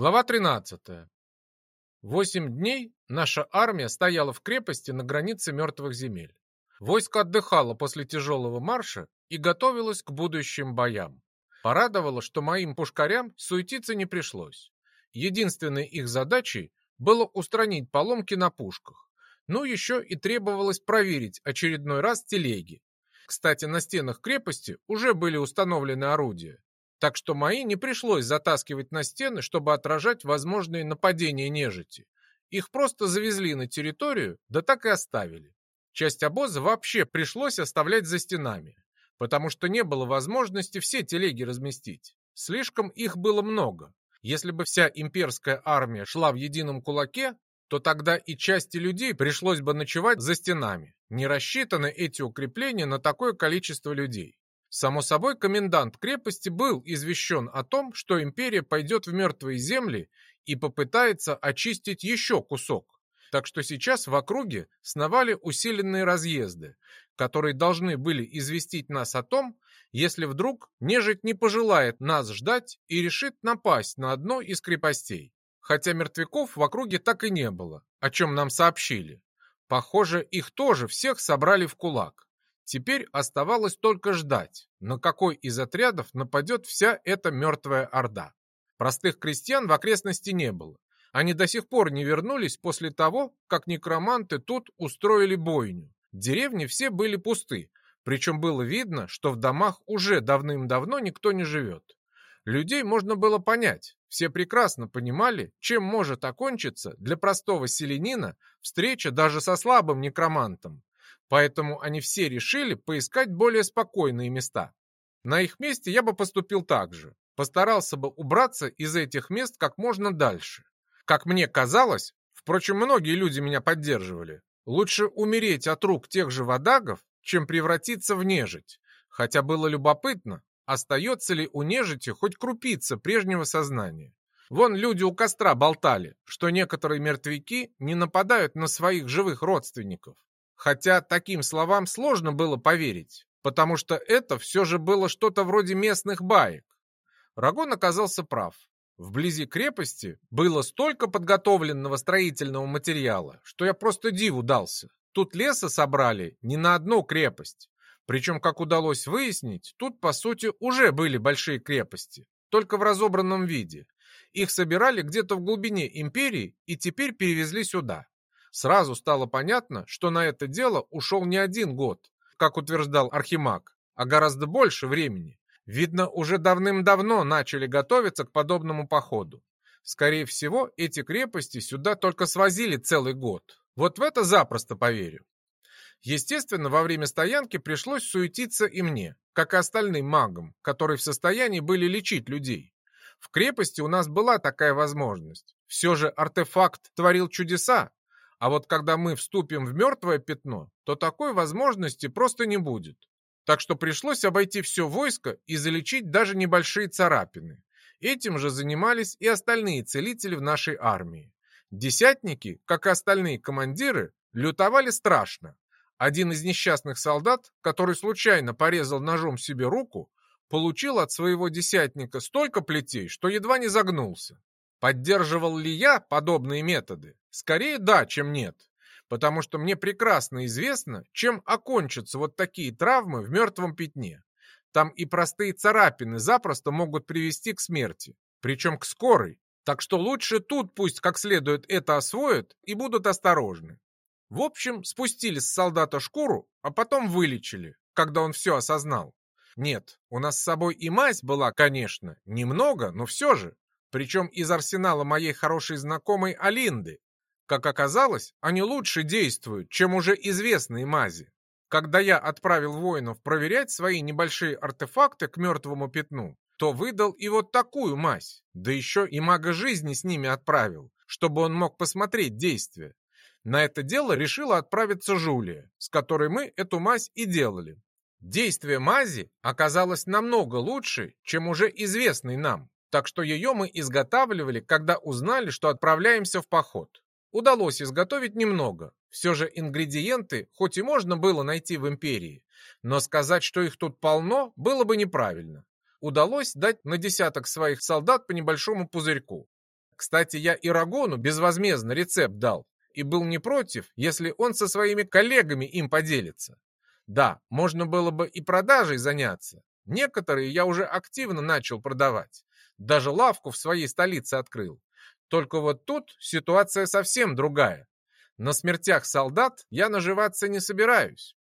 Глава 13. Восемь дней наша армия стояла в крепости на границе мертвых земель. Войско отдыхало после тяжелого марша и готовилось к будущим боям. Порадовало, что моим пушкарям суетиться не пришлось. Единственной их задачей было устранить поломки на пушках. Ну, еще и требовалось проверить очередной раз телеги. Кстати, на стенах крепости уже были установлены орудия, так что мои не пришлось затаскивать на стены, чтобы отражать возможные нападения нежити. Их просто завезли на территорию, да так и оставили. Часть обоза вообще пришлось оставлять за стенами, потому что не было возможности все телеги разместить. Слишком их было много. Если бы вся имперская армия шла в едином кулаке, то тогда и части людей пришлось бы ночевать за стенами. Не рассчитаны эти укрепления на такое количество людей. Само собой, комендант крепости был извещен о том, что империя пойдет в мертвые земли и попытается очистить еще кусок. Так что сейчас в округе сновали усиленные разъезды, которые должны были известить нас о том, если вдруг нежить не пожелает нас ждать и решит напасть на одно из крепостей. Хотя мертвяков в округе так и не было, о чем нам сообщили. Похоже, их тоже всех собрали в кулак. Теперь оставалось только ждать, на какой из отрядов нападет вся эта мертвая орда. Простых крестьян в окрестности не было. Они до сих пор не вернулись после того, как некроманты тут устроили бойню. Деревни все были пусты, причем было видно, что в домах уже давным-давно никто не живет. Людей можно было понять. Все прекрасно понимали, чем может окончиться для простого селенина встреча даже со слабым некромантом. Поэтому они все решили поискать более спокойные места. На их месте я бы поступил так же. Постарался бы убраться из этих мест как можно дальше. Как мне казалось, впрочем, многие люди меня поддерживали, лучше умереть от рук тех же водагов, чем превратиться в нежить. Хотя было любопытно, остается ли у нежити хоть крупица прежнего сознания. Вон люди у костра болтали, что некоторые мертвяки не нападают на своих живых родственников. Хотя таким словам сложно было поверить, потому что это все же было что-то вроде местных баек. Рагон оказался прав. Вблизи крепости было столько подготовленного строительного материала, что я просто диву дался. Тут леса собрали не на одну крепость. Причем, как удалось выяснить, тут, по сути, уже были большие крепости, только в разобранном виде. Их собирали где-то в глубине империи и теперь перевезли сюда. Сразу стало понятно, что на это дело ушел не один год, как утверждал Архимаг, а гораздо больше времени. Видно, уже давным-давно начали готовиться к подобному походу. Скорее всего, эти крепости сюда только свозили целый год. Вот в это запросто поверю. Естественно, во время стоянки пришлось суетиться и мне, как и остальным магам, которые в состоянии были лечить людей. В крепости у нас была такая возможность. Все же артефакт творил чудеса, а вот когда мы вступим в мертвое пятно, то такой возможности просто не будет. Так что пришлось обойти все войско и залечить даже небольшие царапины. Этим же занимались и остальные целители в нашей армии. Десятники, как и остальные командиры, лютовали страшно. Один из несчастных солдат, который случайно порезал ножом себе руку, получил от своего десятника столько плетей, что едва не загнулся. Поддерживал ли я подобные методы? Скорее да, чем нет. Потому что мне прекрасно известно, чем окончатся вот такие травмы в мертвом пятне. Там и простые царапины запросто могут привести к смерти. Причем к скорой. Так что лучше тут пусть как следует это освоят и будут осторожны. В общем, спустили с солдата шкуру, а потом вылечили, когда он все осознал. Нет, у нас с собой и мазь была, конечно, немного, но все же. Причем из арсенала моей хорошей знакомой Алинды. Как оказалось, они лучше действуют, чем уже известные мази. Когда я отправил воинов проверять свои небольшие артефакты к мертвому пятну, то выдал и вот такую мазь, да еще и мага жизни с ними отправил, чтобы он мог посмотреть действия. На это дело решила отправиться Жулия, с которой мы эту мазь и делали. Действие мази оказалось намного лучше, чем уже известный нам. Так что ее мы изготавливали, когда узнали, что отправляемся в поход. Удалось изготовить немного. Все же ингредиенты, хоть и можно было найти в империи, но сказать, что их тут полно, было бы неправильно. Удалось дать на десяток своих солдат по небольшому пузырьку. Кстати, я Ирагону безвозмездно рецепт дал и был не против, если он со своими коллегами им поделится. Да, можно было бы и продажей заняться. Некоторые я уже активно начал продавать. Даже лавку в своей столице открыл. Только вот тут ситуация совсем другая. На смертях солдат я наживаться не собираюсь.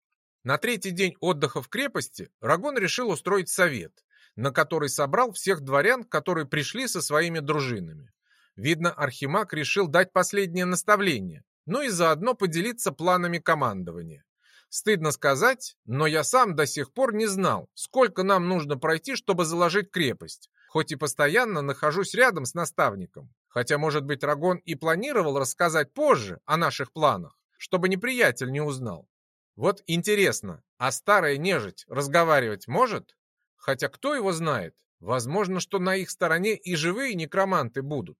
На третий день отдыха в крепости Рагон решил устроить совет, на который собрал всех дворян, которые пришли со своими дружинами. Видно, Архимаг решил дать последнее наставление, ну и заодно поделиться планами командования. Стыдно сказать, но я сам до сих пор не знал, сколько нам нужно пройти, чтобы заложить крепость, хоть и постоянно нахожусь рядом с наставником. Хотя, может быть, Рагон и планировал рассказать позже о наших планах, чтобы неприятель не узнал. Вот интересно, а старая нежить разговаривать может? Хотя кто его знает? Возможно, что на их стороне и живые некроманты будут.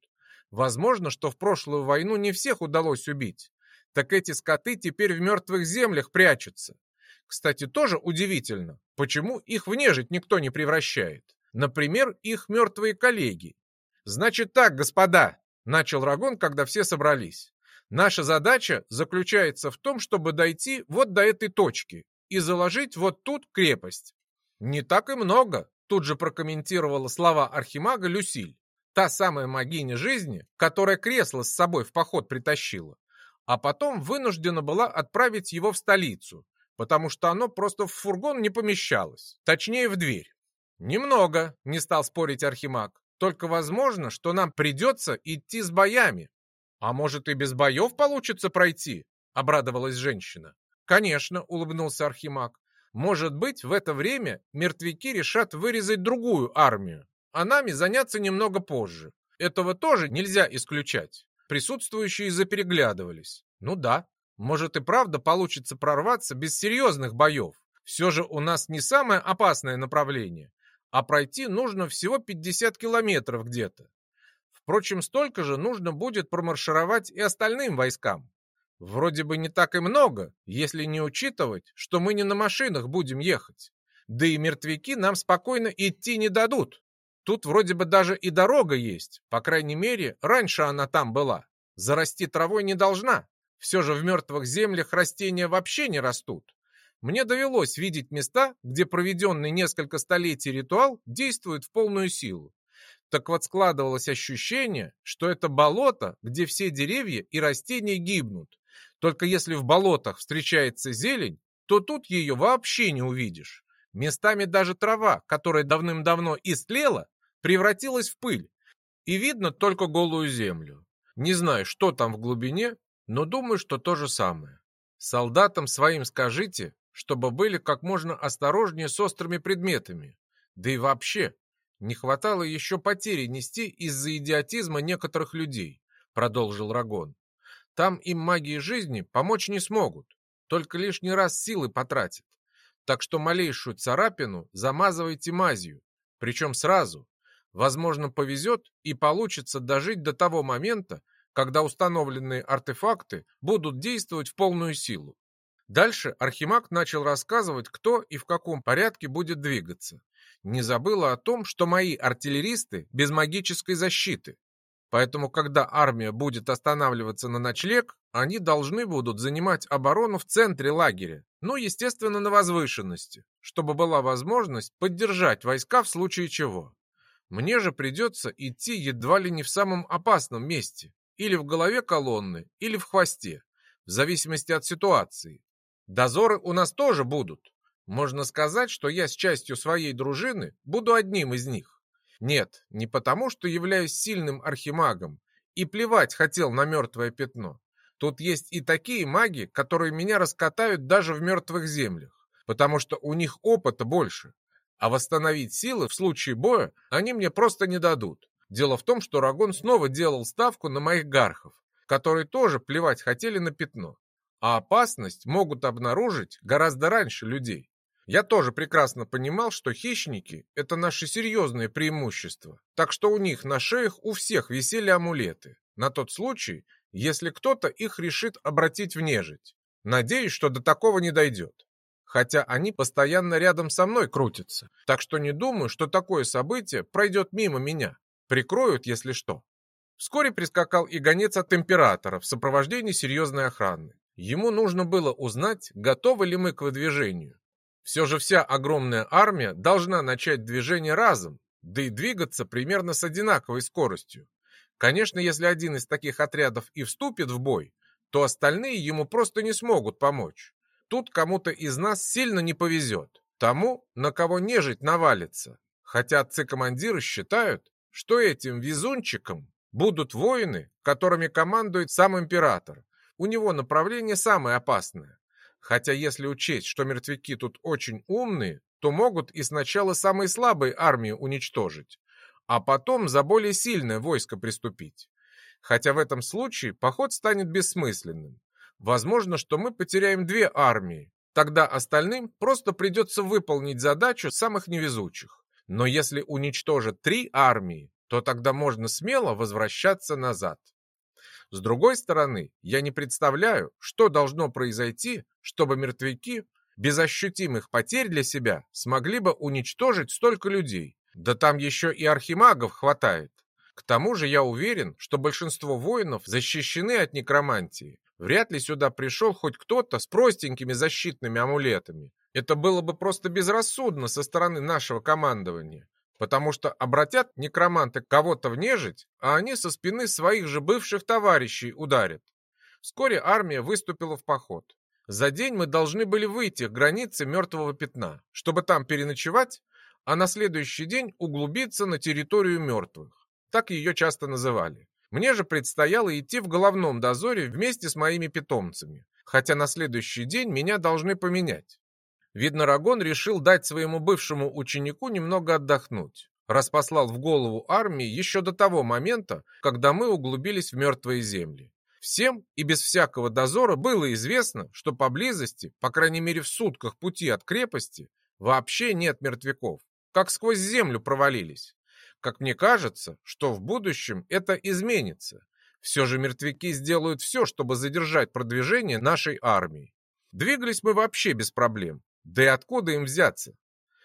Возможно, что в прошлую войну не всех удалось убить. Так эти скоты теперь в мертвых землях прячутся. Кстати, тоже удивительно, почему их в нежить никто не превращает. Например, их мертвые коллеги. Значит так, господа, начал Рагон, когда все собрались. Наша задача заключается в том, чтобы дойти вот до этой точки и заложить вот тут крепость. Не так и много, тут же прокомментировала слова архимага Люсиль. Та самая магиня жизни, которая кресло с собой в поход притащила, а потом вынуждена была отправить его в столицу, потому что оно просто в фургон не помещалось, точнее в дверь. «Немного», — не стал спорить Архимаг, «только возможно, что нам придется идти с боями». «А может и без боев получится пройти?» — обрадовалась женщина. «Конечно», — улыбнулся Архимаг. «Может быть, в это время мертвяки решат вырезать другую армию, а нами заняться немного позже. Этого тоже нельзя исключать. Присутствующие запереглядывались. Ну да, может и правда получится прорваться без серьезных боев. Все же у нас не самое опасное направление, а пройти нужно всего 50 километров где-то. Впрочем, столько же нужно будет промаршировать и остальным войскам. Вроде бы не так и много, если не учитывать, что мы не на машинах будем ехать. Да и мертвяки нам спокойно идти не дадут. Тут вроде бы даже и дорога есть, по крайней мере, раньше она там была. Зарасти травой не должна. Все же в мертвых землях растения вообще не растут. Мне довелось видеть места, где проведенный несколько столетий ритуал действует в полную силу. Так вот складывалось ощущение, что это болото, где все деревья и растения гибнут. Только если в болотах встречается зелень, то тут ее вообще не увидишь. Местами даже трава, которая давным-давно истлела, превратилась в пыль, и видно только голую землю. Не знаю, что там в глубине, но думаю, что то же самое. Солдатам своим скажите, чтобы были как можно осторожнее с острыми предметами. Да и вообще, не хватало еще потери нести из-за идиотизма некоторых людей, продолжил Рагон. Там им магии жизни помочь не смогут, только лишний раз силы потратят. Так что малейшую царапину замазывайте мазью, причем сразу, Возможно, повезет и получится дожить до того момента, когда установленные артефакты будут действовать в полную силу. Дальше Архимаг начал рассказывать, кто и в каком порядке будет двигаться. Не забыла о том, что мои артиллеристы без магической защиты. Поэтому, когда армия будет останавливаться на ночлег, они должны будут занимать оборону в центре лагеря, ну, естественно, на возвышенности, чтобы была возможность поддержать войска в случае чего. Мне же придется идти едва ли не в самом опасном месте, или в голове колонны, или в хвосте, в зависимости от ситуации. Дозоры у нас тоже будут. Можно сказать, что я с частью своей дружины буду одним из них. Нет, не потому, что являюсь сильным архимагом и плевать хотел на мертвое пятно. Тут есть и такие маги, которые меня раскатают даже в мертвых землях, потому что у них опыта больше, а восстановить силы в случае боя они мне просто не дадут. Дело в том, что Рагон снова делал ставку на моих гархов, которые тоже плевать хотели на пятно. А опасность могут обнаружить гораздо раньше людей. Я тоже прекрасно понимал, что хищники – это наше серьезное преимущество, так что у них на шеях у всех висели амулеты, на тот случай, если кто-то их решит обратить в нежить. Надеюсь, что до такого не дойдет хотя они постоянно рядом со мной крутятся. Так что не думаю, что такое событие пройдет мимо меня. Прикроют, если что. Вскоре прискакал и гонец от императора в сопровождении серьезной охраны. Ему нужно было узнать, готовы ли мы к выдвижению. Все же вся огромная армия должна начать движение разом, да и двигаться примерно с одинаковой скоростью. Конечно, если один из таких отрядов и вступит в бой, то остальные ему просто не смогут помочь. Тут кому-то из нас сильно не повезет. Тому, на кого нежить навалится. Хотя отцы-командиры считают, что этим везунчиком будут воины, которыми командует сам император. У него направление самое опасное. Хотя если учесть, что мертвяки тут очень умные, то могут и сначала самые слабые армии уничтожить, а потом за более сильное войско приступить. Хотя в этом случае поход станет бессмысленным. Возможно, что мы потеряем две армии, тогда остальным просто придется выполнить задачу самых невезучих. Но если уничтожат три армии, то тогда можно смело возвращаться назад. С другой стороны, я не представляю, что должно произойти, чтобы мертвяки без ощутимых потерь для себя смогли бы уничтожить столько людей. Да там еще и архимагов хватает. К тому же я уверен, что большинство воинов защищены от некромантии. Вряд ли сюда пришел хоть кто-то с простенькими защитными амулетами. Это было бы просто безрассудно со стороны нашего командования потому что обратят некроманты кого-то в нежить, а они со спины своих же бывших товарищей ударят. Вскоре армия выступила в поход. За день мы должны были выйти к границе мертвого пятна, чтобы там переночевать, а на следующий день углубиться на территорию мертвых. Так ее часто называли. Мне же предстояло идти в головном дозоре вместе с моими питомцами, хотя на следующий день меня должны поменять. Видно, Рагон решил дать своему бывшему ученику немного отдохнуть, раз послал в голову армии еще до того момента, когда мы углубились в мертвые земли. Всем и без всякого дозора было известно, что поблизости, по крайней мере в сутках пути от крепости, вообще нет мертвяков, как сквозь землю провалились. Как мне кажется, что в будущем это изменится. Все же мертвяки сделают все, чтобы задержать продвижение нашей армии. Двигались мы вообще без проблем, да и откуда им взяться?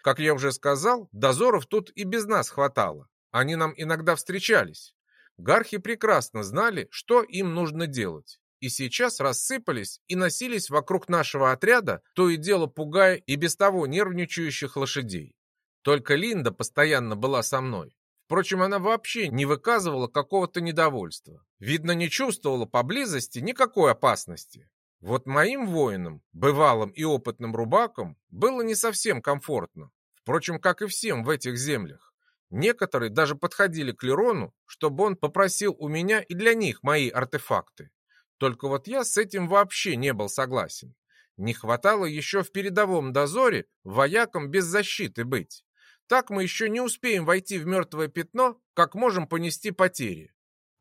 Как я уже сказал, дозоров тут и без нас хватало. Они нам иногда встречались. Гархи прекрасно знали, что им нужно делать. И сейчас рассыпались и носились вокруг нашего отряда, то и дело пугая и без того нервничающих лошадей. Только Линда постоянно была со мной. Впрочем, она вообще не выказывала какого-то недовольства. Видно, не чувствовала поблизости никакой опасности. Вот моим воинам, бывалым и опытным рубакам, было не совсем комфортно. Впрочем, как и всем в этих землях. Некоторые даже подходили к Лерону, чтобы он попросил у меня и для них мои артефакты. Только вот я с этим вообще не был согласен. Не хватало еще в передовом дозоре воякам без защиты быть. Так мы еще не успеем войти в мертвое пятно, как можем понести потери.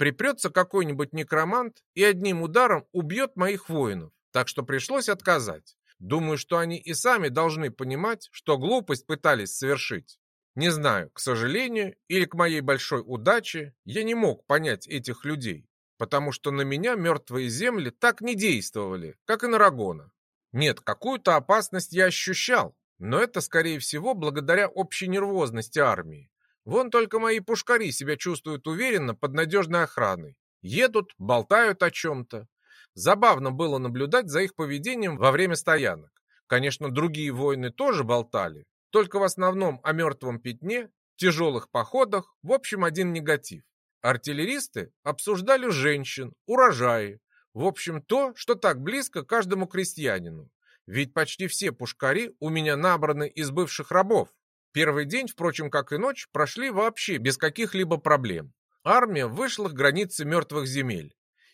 Припрется какой-нибудь некромант и одним ударом убьет моих воинов. Так что пришлось отказать. Думаю, что они и сами должны понимать, что глупость пытались совершить. Не знаю, к сожалению или к моей большой удаче, я не мог понять этих людей, потому что на меня мертвые земли так не действовали, как и на Рагона. Нет, какую-то опасность я ощущал, но это, скорее всего, благодаря общей нервозности армии. Вон только мои пушкари себя чувствуют уверенно под надежной охраной. Едут, болтают о чем-то. Забавно было наблюдать за их поведением во время стоянок. Конечно, другие воины тоже болтали, только в основном о мертвом пятне, тяжелых походах, в общем, один негатив. Артиллеристы обсуждали женщин, урожаи, в общем, то, что так близко каждому крестьянину. Ведь почти все пушкари у меня набраны из бывших рабов, Первый день, впрочем, как и ночь, прошли вообще без каких-либо проблем. Армия вышла к границе мертвых земель.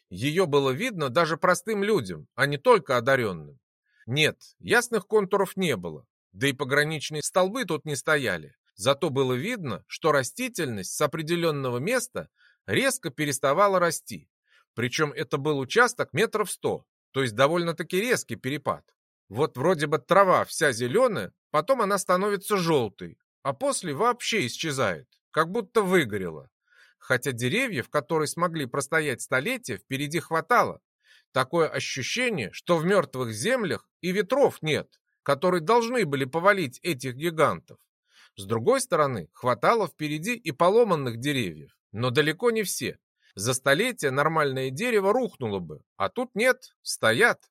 Ее было видно даже простым людям, а не только одаренным. Нет, ясных контуров не было, да и пограничные столбы тут не стояли. Зато было видно, что растительность с определенного места резко переставала расти. Причем это был участок метров сто, то есть довольно-таки резкий перепад. Вот вроде бы трава вся зеленая, потом она становится желтой, а после вообще исчезает, как будто выгорела. Хотя деревьев, которые смогли простоять столетия, впереди хватало. Такое ощущение, что в мертвых землях и ветров нет, которые должны были повалить этих гигантов. С другой стороны, хватало впереди и поломанных деревьев, но далеко не все. За столетие нормальное дерево рухнуло бы, а тут нет, стоят.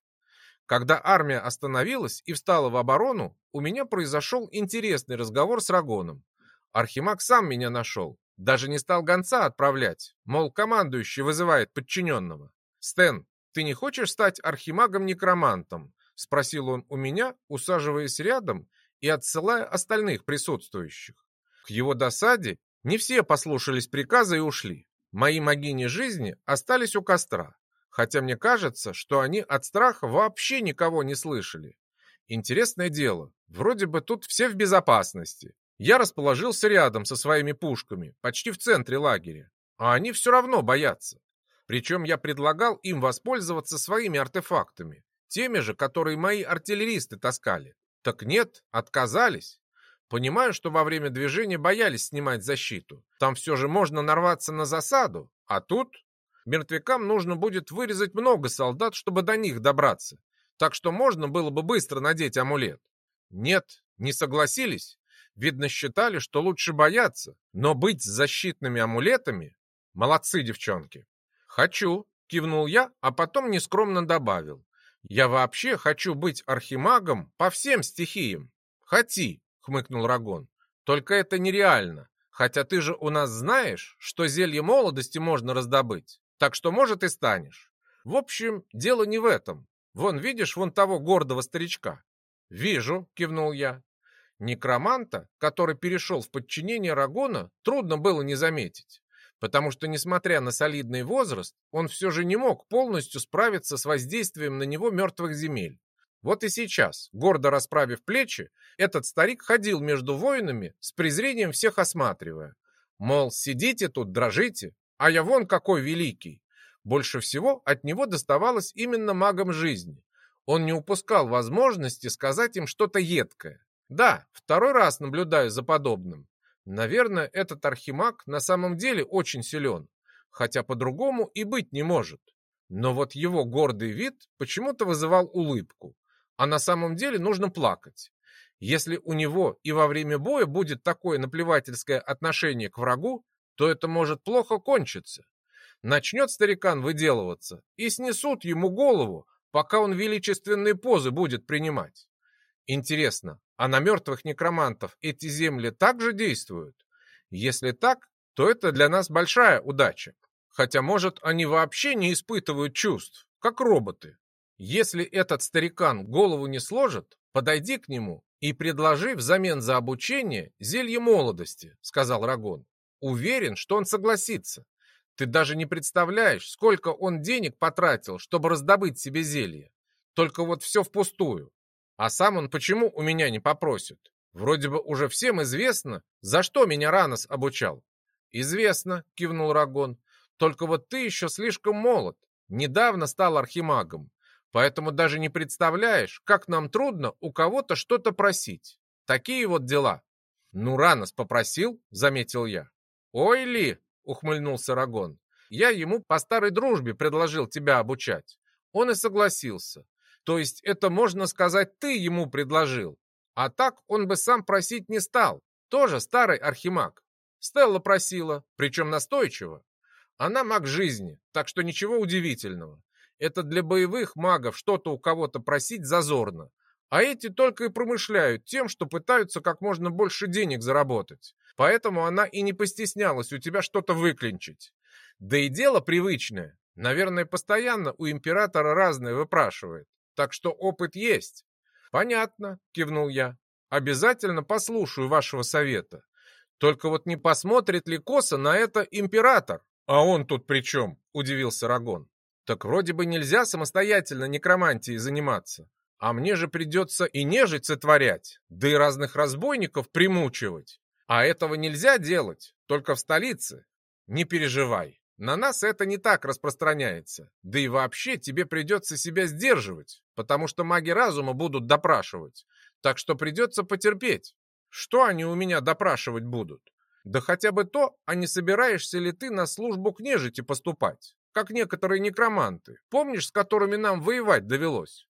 Когда армия остановилась и встала в оборону, у меня произошел интересный разговор с Рагоном. Архимаг сам меня нашел, даже не стал гонца отправлять, мол, командующий вызывает подчиненного. «Стэн, ты не хочешь стать архимагом-некромантом?» — спросил он у меня, усаживаясь рядом и отсылая остальных присутствующих. К его досаде не все послушались приказа и ушли. Мои могини жизни остались у костра хотя мне кажется, что они от страха вообще никого не слышали. Интересное дело, вроде бы тут все в безопасности. Я расположился рядом со своими пушками, почти в центре лагеря, а они все равно боятся. Причем я предлагал им воспользоваться своими артефактами, теми же, которые мои артиллеристы таскали. Так нет, отказались. Понимаю, что во время движения боялись снимать защиту. Там все же можно нарваться на засаду, а тут Мертвякам нужно будет вырезать много солдат, чтобы до них добраться. Так что можно было бы быстро надеть амулет. Нет, не согласились. Видно, считали, что лучше бояться. Но быть с защитными амулетами... Молодцы, девчонки. Хочу, кивнул я, а потом нескромно добавил. Я вообще хочу быть архимагом по всем стихиям. Хоти, хмыкнул Рагон. Только это нереально. Хотя ты же у нас знаешь, что зелье молодости можно раздобыть. Так что, может, и станешь. В общем, дело не в этом. Вон, видишь, вон того гордого старичка? Вижу, кивнул я. Некроманта, который перешел в подчинение Рагона, трудно было не заметить. Потому что, несмотря на солидный возраст, он все же не мог полностью справиться с воздействием на него мертвых земель. Вот и сейчас, гордо расправив плечи, этот старик ходил между воинами, с презрением всех осматривая. Мол, сидите тут, дрожите, а я вон какой великий! Больше всего от него доставалось именно магам жизни. Он не упускал возможности сказать им что-то едкое. Да, второй раз наблюдаю за подобным. Наверное, этот архимаг на самом деле очень силен, хотя по-другому и быть не может. Но вот его гордый вид почему-то вызывал улыбку, а на самом деле нужно плакать. Если у него и во время боя будет такое наплевательское отношение к врагу, то это может плохо кончиться. Начнет старикан выделываться, и снесут ему голову, пока он величественные позы будет принимать. Интересно, а на мертвых некромантов эти земли также действуют? Если так, то это для нас большая удача. Хотя, может, они вообще не испытывают чувств, как роботы. Если этот старикан голову не сложит, подойди к нему и предложи взамен за обучение зелье молодости, сказал Рагон. Уверен, что он согласится. Ты даже не представляешь, сколько он денег потратил, чтобы раздобыть себе зелье. Только вот все впустую. А сам он почему у меня не попросит? Вроде бы уже всем известно, за что меня Ранос обучал. Известно, кивнул Рагон. Только вот ты еще слишком молод. Недавно стал архимагом. Поэтому даже не представляешь, как нам трудно у кого-то что-то просить. Такие вот дела. Ну, Ранос попросил, заметил я. «Ой ли!» — ухмыльнулся Рагон. «Я ему по старой дружбе предложил тебя обучать. Он и согласился. То есть это, можно сказать, ты ему предложил. А так он бы сам просить не стал. Тоже старый архимаг. Стелла просила, причем настойчиво. Она маг жизни, так что ничего удивительного. Это для боевых магов что-то у кого-то просить зазорно. А эти только и промышляют тем, что пытаются как можно больше денег заработать. Поэтому она и не постеснялась у тебя что-то выклинчить. Да и дело привычное. Наверное, постоянно у императора разное выпрашивает. Так что опыт есть. Понятно, кивнул я. Обязательно послушаю вашего совета. Только вот не посмотрит ли косо на это император? А он тут при чем? Удивился Рагон. Так вроде бы нельзя самостоятельно некромантией заниматься. А мне же придется и нежить сотворять, да и разных разбойников примучивать. А этого нельзя делать, только в столице. Не переживай, на нас это не так распространяется. Да и вообще тебе придется себя сдерживать, потому что маги разума будут допрашивать. Так что придется потерпеть. Что они у меня допрашивать будут? Да хотя бы то, а не собираешься ли ты на службу к нежити поступать, как некоторые некроманты, помнишь, с которыми нам воевать довелось?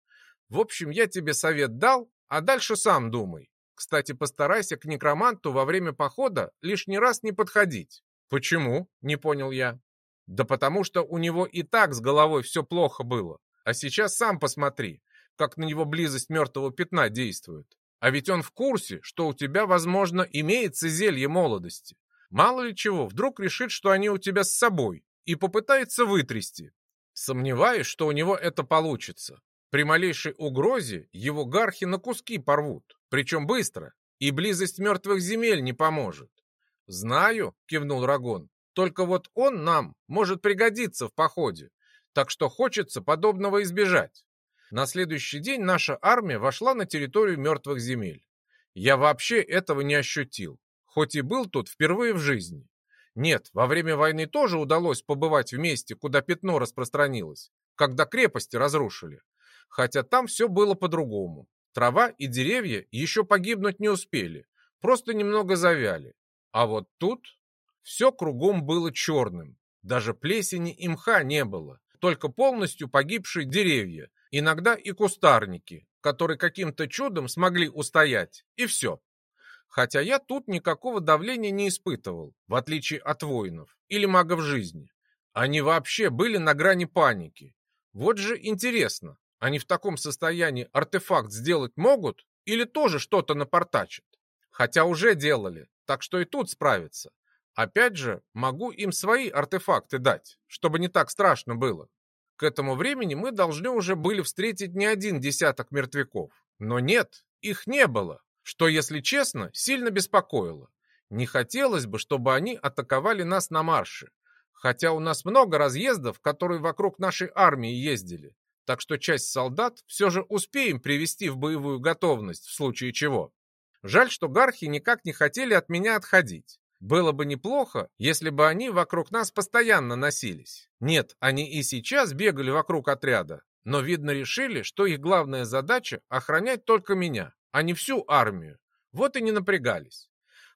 В общем, я тебе совет дал, а дальше сам думай. Кстати, постарайся к некроманту во время похода лишний раз не подходить. Почему? Не понял я. Да потому что у него и так с головой все плохо было. А сейчас сам посмотри, как на него близость мертвого пятна действует. А ведь он в курсе, что у тебя, возможно, имеется зелье молодости. Мало ли чего, вдруг решит, что они у тебя с собой, и попытается вытрясти. Сомневаюсь, что у него это получится. При малейшей угрозе его гархи на куски порвут, причем быстро, и близость мертвых земель не поможет. «Знаю», — кивнул Рагон, — «только вот он нам может пригодиться в походе, так что хочется подобного избежать». На следующий день наша армия вошла на территорию мертвых земель. Я вообще этого не ощутил, хоть и был тут впервые в жизни. Нет, во время войны тоже удалось побывать в месте, куда пятно распространилось, когда крепости разрушили. Хотя там все было по-другому. Трава и деревья еще погибнуть не успели, просто немного завяли. А вот тут все кругом было черным. Даже плесени и мха не было, только полностью погибшие деревья, иногда и кустарники, которые каким-то чудом смогли устоять, и все. Хотя я тут никакого давления не испытывал, в отличие от воинов или магов жизни. Они вообще были на грани паники. Вот же интересно, они в таком состоянии артефакт сделать могут или тоже что-то напортачат? Хотя уже делали, так что и тут справятся. Опять же, могу им свои артефакты дать, чтобы не так страшно было. К этому времени мы должны уже были встретить не один десяток мертвяков. Но нет, их не было, что, если честно, сильно беспокоило. Не хотелось бы, чтобы они атаковали нас на марше. Хотя у нас много разъездов, которые вокруг нашей армии ездили. Так что часть солдат все же успеем привести в боевую готовность в случае чего. Жаль, что гархи никак не хотели от меня отходить. Было бы неплохо, если бы они вокруг нас постоянно носились. Нет, они и сейчас бегали вокруг отряда, но, видно, решили, что их главная задача — охранять только меня, а не всю армию. Вот и не напрягались.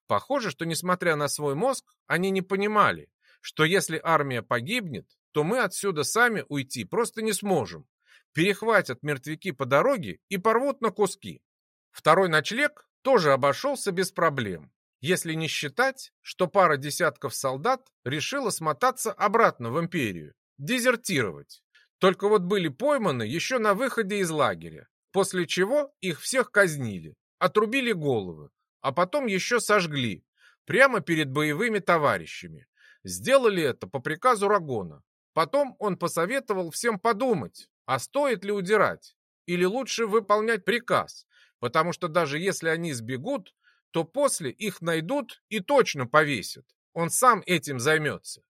Похоже, что, несмотря на свой мозг, они не понимали, что если армия погибнет, то мы отсюда сами уйти просто не сможем. Перехватят мертвяки по дороге и порвут на куски. Второй ночлег тоже обошелся без проблем если не считать, что пара десятков солдат решила смотаться обратно в империю, дезертировать. Только вот были пойманы еще на выходе из лагеря, после чего их всех казнили, отрубили головы, а потом еще сожгли, прямо перед боевыми товарищами. Сделали это по приказу Рагона. Потом он посоветовал всем подумать, а стоит ли удирать, или лучше выполнять приказ, потому что даже если они сбегут, то после их найдут и точно повесят. Он сам этим займется.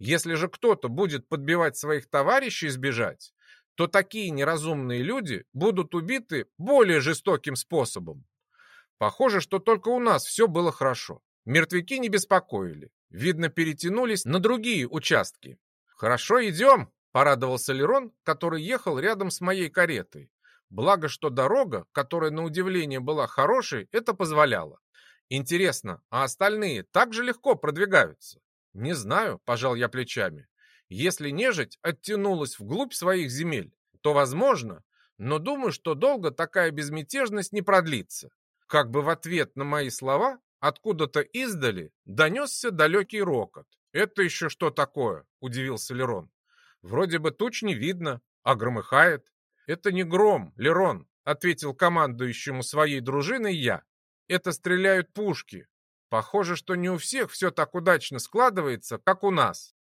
Если же кто-то будет подбивать своих товарищей сбежать, то такие неразумные люди будут убиты более жестоким способом. Похоже, что только у нас все было хорошо. Мертвяки не беспокоили. Видно, перетянулись на другие участки. «Хорошо, идем», — порадовался Лерон, который ехал рядом с моей каретой. Благо, что дорога, которая на удивление была хорошей, это позволяла. Интересно, а остальные так же легко продвигаются? Не знаю, пожал я плечами. Если нежить оттянулась вглубь своих земель, то возможно, но думаю, что долго такая безмятежность не продлится. Как бы в ответ на мои слова откуда-то издали донесся далекий рокот. «Это еще что такое?» – удивился Лерон. «Вроде бы туч не видно, а громыхает». «Это не гром, Лерон», — ответил командующему своей дружиной я. «Это стреляют пушки. Похоже, что не у всех все так удачно складывается, как у нас».